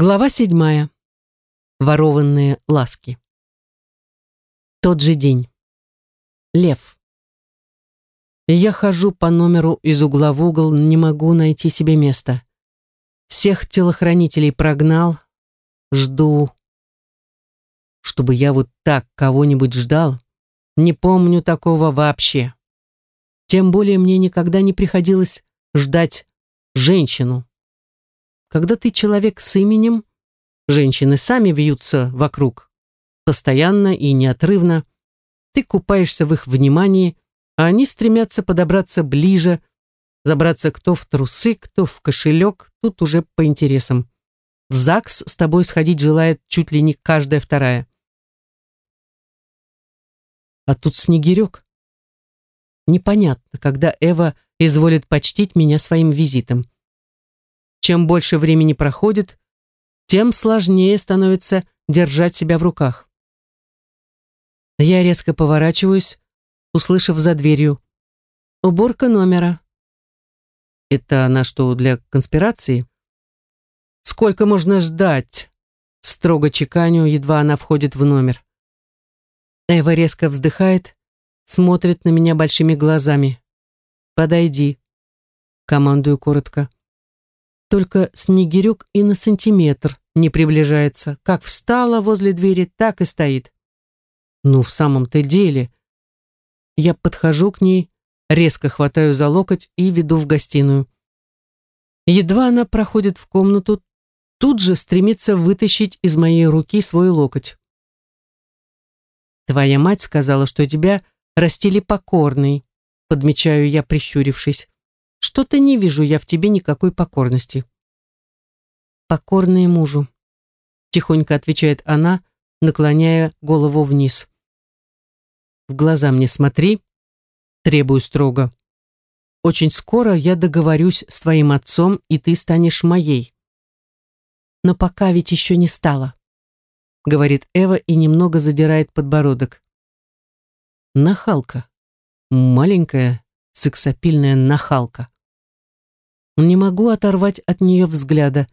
Глава седьмая. Ворованные ласки. Тот же день. Лев. Я хожу по номеру из угла в угол, не могу найти себе места. Всех телохранителей прогнал, жду. Чтобы я вот так кого-нибудь ждал, не помню такого вообще. Тем более мне никогда не приходилось ждать женщину. Когда ты человек с именем, женщины сами вьются вокруг, постоянно и неотрывно. Ты купаешься в их внимании, а они стремятся подобраться ближе, забраться кто в трусы, кто в кошелек, тут уже по интересам. В ЗАГС с тобой сходить желает чуть ли не каждая вторая. А тут снегирек. Непонятно, когда Эва изволит почтить меня своим визитом. Чем больше времени проходит, тем сложнее становится держать себя в руках. Я резко поворачиваюсь, услышав за дверью «Уборка номера». Это она что, для конспирации? Сколько можно ждать? Строго чеканю, едва она входит в номер. Эва резко вздыхает, смотрит на меня большими глазами. «Подойди», — командую коротко. Только Снегирек и на сантиметр не приближается. Как встала возле двери, так и стоит. Ну, в самом-то деле. Я подхожу к ней, резко хватаю за локоть и веду в гостиную. Едва она проходит в комнату, тут же стремится вытащить из моей руки свой локоть. «Твоя мать сказала, что тебя растили покорной», подмечаю я, прищурившись. Что-то не вижу я в тебе никакой покорности. Покорная мужу, тихонько отвечает она, наклоняя голову вниз. В глаза мне смотри, требую строго. Очень скоро я договорюсь с твоим отцом, и ты станешь моей. Но пока ведь еще не стало, говорит Эва и немного задирает подбородок. Нахалка. Маленькая, сексапильная нахалка. Не могу оторвать от нее взгляда.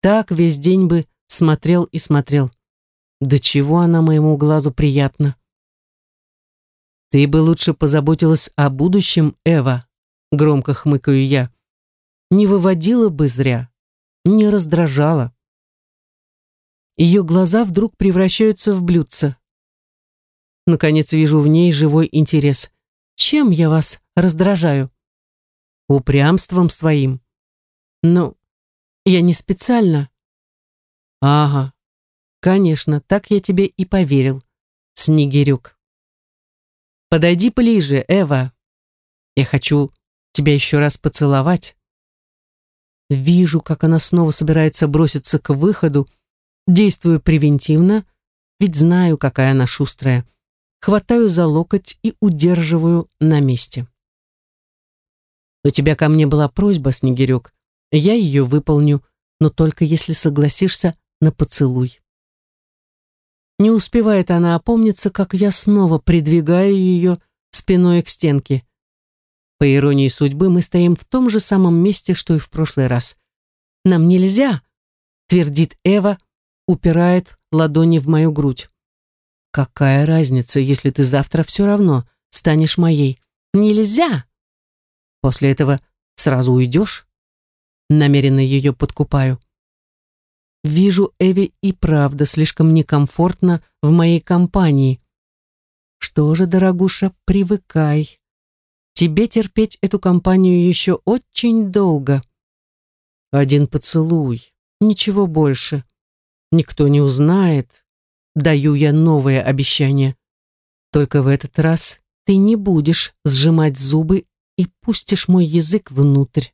Так весь день бы смотрел и смотрел. До чего она моему глазу приятна. Ты бы лучше позаботилась о будущем, Эва, громко хмыкаю я. Не выводила бы зря, не раздражала. Ее глаза вдруг превращаются в блюдца. Наконец вижу в ней живой интерес. Чем я вас раздражаю? Упрямством своим. Ну, я не специально. Ага, конечно, так я тебе и поверил, Снегирюк. Подойди ближе, Эва. Я хочу тебя еще раз поцеловать. Вижу, как она снова собирается броситься к выходу, действую превентивно, ведь знаю, какая она шустрая хватаю за локоть и удерживаю на месте. «У тебя ко мне была просьба, Снегирек. Я ее выполню, но только если согласишься на поцелуй». Не успевает она опомниться, как я снова придвигаю ее спиной к стенке. По иронии судьбы, мы стоим в том же самом месте, что и в прошлый раз. «Нам нельзя», — твердит Эва, упирает ладони в мою грудь. Какая разница, если ты завтра все равно станешь моей? Нельзя! После этого сразу уйдешь? Намеренно ее подкупаю. Вижу, Эви и правда слишком некомфортно в моей компании. Что же, дорогуша, привыкай. Тебе терпеть эту компанию еще очень долго. Один поцелуй, ничего больше. Никто не узнает, Даю я новое обещание. Только в этот раз ты не будешь сжимать зубы и пустишь мой язык внутрь.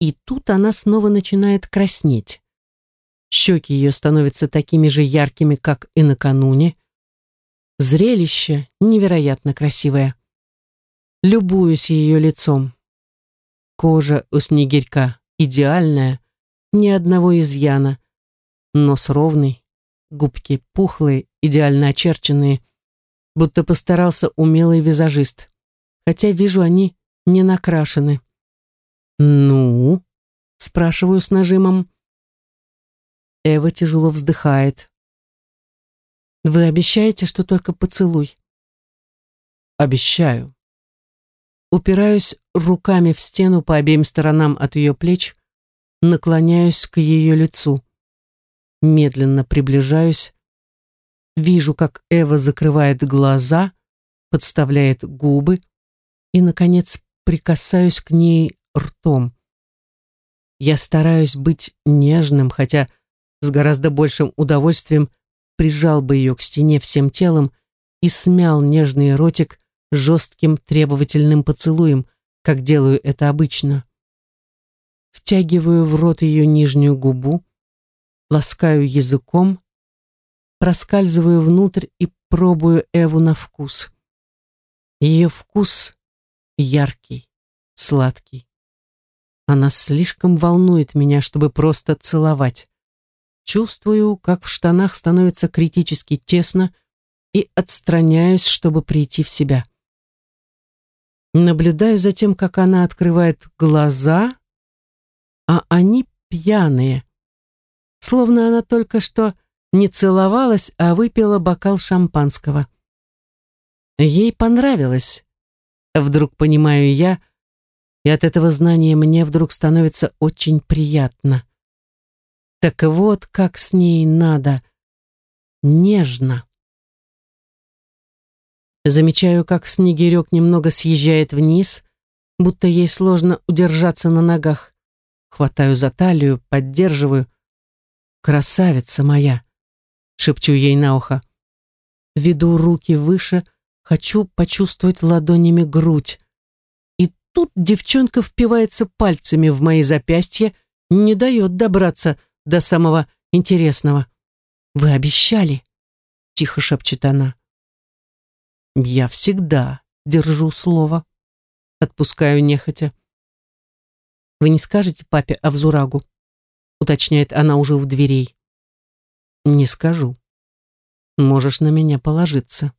И тут она снова начинает краснеть. Щеки ее становятся такими же яркими, как и накануне. Зрелище невероятно красивое. Любуюсь ее лицом. Кожа у снегирька идеальная, ни одного изъяна. Нос ровный, губки пухлые, идеально очерченные, будто постарался умелый визажист, хотя вижу, они не накрашены. «Ну?» — спрашиваю с нажимом. Эва тяжело вздыхает. «Вы обещаете, что только поцелуй?» «Обещаю». Упираюсь руками в стену по обеим сторонам от ее плеч, наклоняюсь к ее лицу. Медленно приближаюсь, вижу, как Эва закрывает глаза, подставляет губы и, наконец, прикасаюсь к ней ртом. Я стараюсь быть нежным, хотя с гораздо большим удовольствием прижал бы ее к стене всем телом и смял нежный ротик жестким требовательным поцелуем, как делаю это обычно. Втягиваю в рот ее нижнюю губу, ласкаю языком, проскальзываю внутрь и пробую Эву на вкус. Ее вкус яркий, сладкий. Она слишком волнует меня, чтобы просто целовать. Чувствую, как в штанах становится критически тесно и отстраняюсь, чтобы прийти в себя. Наблюдаю за тем, как она открывает глаза, а они пьяные. Словно она только что не целовалась, а выпила бокал шампанского. Ей понравилось. Вдруг понимаю я, и от этого знания мне вдруг становится очень приятно. Так вот, как с ней надо. Нежно. Замечаю, как снегирек немного съезжает вниз, будто ей сложно удержаться на ногах. Хватаю за талию, поддерживаю. «Красавица моя!» — шепчу ей на ухо. Веду руки выше, хочу почувствовать ладонями грудь. И тут девчонка впивается пальцами в мои запястья, не дает добраться до самого интересного. «Вы обещали?» — тихо шепчет она. Я всегда держу слово. Отпускаю нехотя. Вы не скажете папе о взурагу? Уточняет она уже у дверей. Не скажу. Можешь на меня положиться.